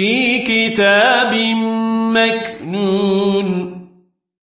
في كتاب مكنون.